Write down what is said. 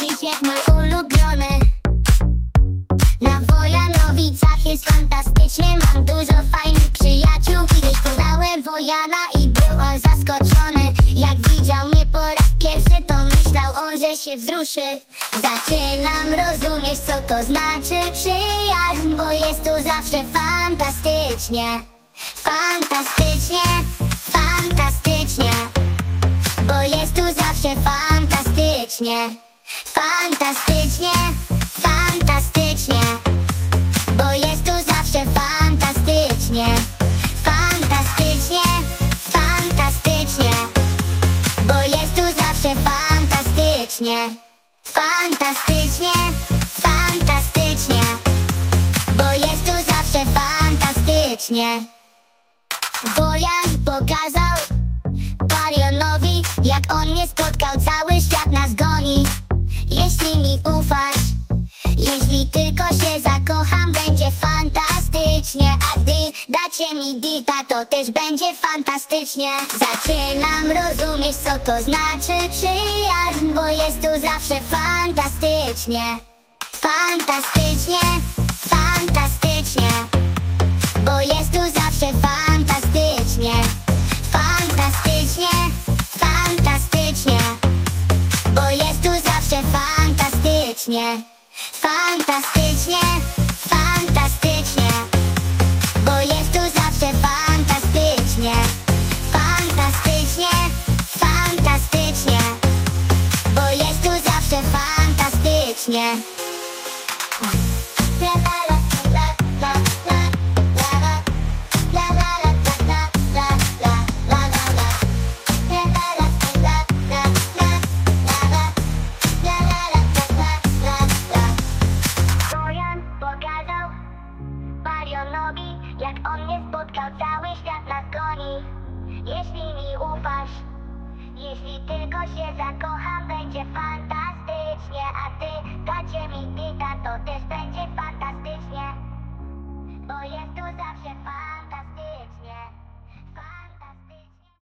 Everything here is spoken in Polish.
Dziś jak mój ulubiony Na Wojanowicach jest fantastycznie Mam dużo fajnych przyjaciół. Kiedyś podałem Wojana i był on zaskoczony. Jak widział mnie po raz pierwszy To myślał on, że się wzruszy. Zaczynam rozumieć co to znaczy? Przyjaźń Bo jest tu zawsze fantastycznie. Fantastycznie, fantastycznie. Bo jest tu zawsze fantastycznie Fantastycznie, fantastycznie Bo jest tu zawsze fantastycznie. Fantastycznie, fantastycznie Bo jest tu zawsze fantastycznie. Fantastycznie, fantastycznie Bo jest tu zawsze fantastycznie. Wojan pokazał mi dita, to też będzie fantastycznie. Zaczynam rozumieć, co to znaczy przyjaźń Bo jest tu zawsze fantastycznie. Fantastycznie, fantastycznie Bo jest tu zawsze fantastycznie. Fantastycznie, fantastycznie Bo jest tu zawsze fantastycznie Fantastycznie, fantastycznie pokazał Marionowi Jak on mnie spotkał cały świat nas Jeśli mi ufasz Jeśli tylko się zakocham będzie fantastycznie no